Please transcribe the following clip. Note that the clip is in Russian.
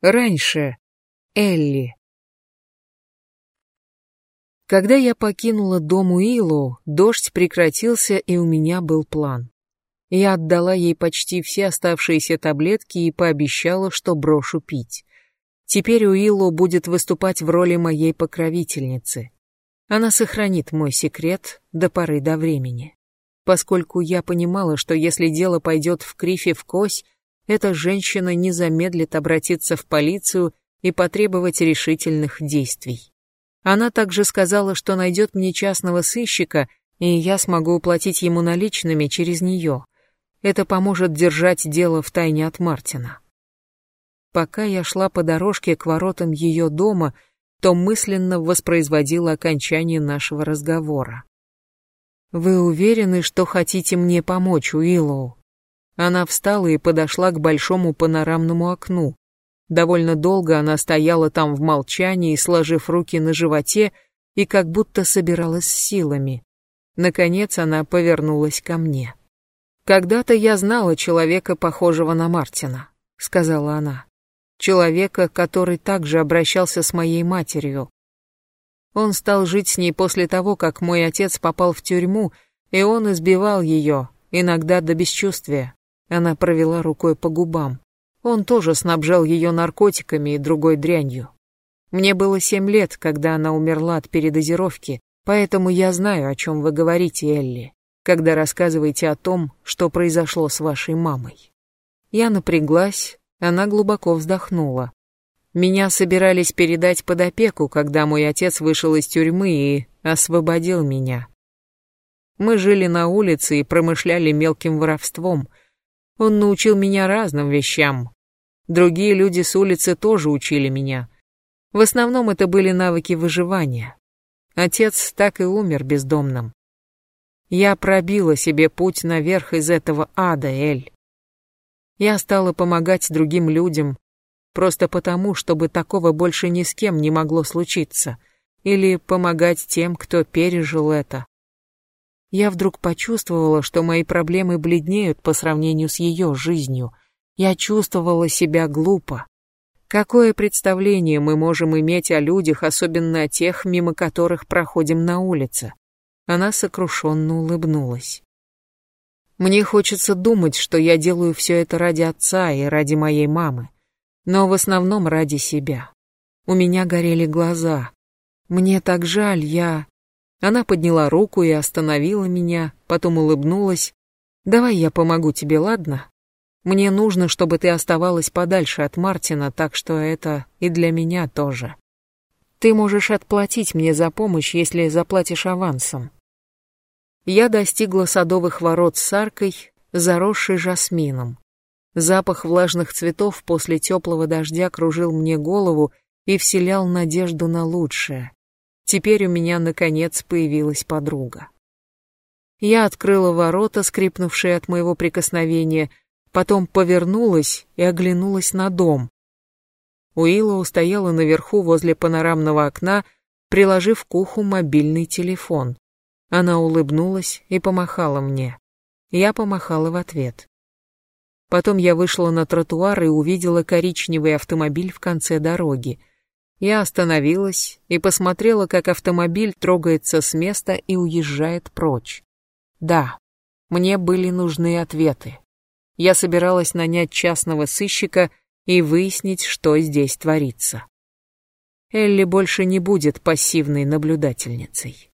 Раньше. Элли. Когда я покинула дом Уиллоу, дождь прекратился, и у меня был план. Я отдала ей почти все оставшиеся таблетки и пообещала, что брошу пить. Теперь Уиллоу будет выступать в роли моей покровительницы. Она сохранит мой секрет до поры до времени. Поскольку я понимала, что если дело пойдет в крифе в кось, эта женщина не замедлит обратиться в полицию и потребовать решительных действий. Она также сказала, что найдет мне частного сыщика, и я смогу уплатить ему наличными через нее. Это поможет держать дело в тайне от Мартина. Пока я шла по дорожке к воротам ее дома, то мысленно воспроизводила окончание нашего разговора. «Вы уверены, что хотите мне помочь, Уиллоу?» Она встала и подошла к большому панорамному окну. Довольно долго она стояла там в молчании, сложив руки на животе и как будто собиралась силами. Наконец она повернулась ко мне. «Когда-то я знала человека, похожего на Мартина», — сказала она. «Человека, который также обращался с моей матерью. Он стал жить с ней после того, как мой отец попал в тюрьму, и он избивал ее, иногда до бесчувствия. Она провела рукой по губам. Он тоже снабжал ее наркотиками и другой дрянью. Мне было семь лет, когда она умерла от передозировки, поэтому я знаю, о чем вы говорите, Элли, когда рассказываете о том, что произошло с вашей мамой. Я напряглась, она глубоко вздохнула. Меня собирались передать под опеку, когда мой отец вышел из тюрьмы и освободил меня. Мы жили на улице и промышляли мелким воровством — он научил меня разным вещам. Другие люди с улицы тоже учили меня. В основном это были навыки выживания. Отец так и умер бездомным. Я пробила себе путь наверх из этого ада, Эль. Я стала помогать другим людям, просто потому, чтобы такого больше ни с кем не могло случиться, или помогать тем, кто пережил это. Я вдруг почувствовала, что мои проблемы бледнеют по сравнению с ее жизнью. Я чувствовала себя глупо. Какое представление мы можем иметь о людях, особенно о тех, мимо которых проходим на улице? Она сокрушенно улыбнулась. Мне хочется думать, что я делаю все это ради отца и ради моей мамы, но в основном ради себя. У меня горели глаза. Мне так жаль, я... Она подняла руку и остановила меня, потом улыбнулась. «Давай я помогу тебе, ладно? Мне нужно, чтобы ты оставалась подальше от Мартина, так что это и для меня тоже. Ты можешь отплатить мне за помощь, если заплатишь авансом». Я достигла садовых ворот с аркой, заросшей жасмином. Запах влажных цветов после теплого дождя кружил мне голову и вселял надежду на лучшее. Теперь у меня, наконец, появилась подруга. Я открыла ворота, скрипнувшие от моего прикосновения, потом повернулась и оглянулась на дом. Уилла стояла наверху возле панорамного окна, приложив к уху мобильный телефон. Она улыбнулась и помахала мне. Я помахала в ответ. Потом я вышла на тротуар и увидела коричневый автомобиль в конце дороги. Я остановилась и посмотрела, как автомобиль трогается с места и уезжает прочь. Да, мне были нужны ответы. Я собиралась нанять частного сыщика и выяснить, что здесь творится. Элли больше не будет пассивной наблюдательницей.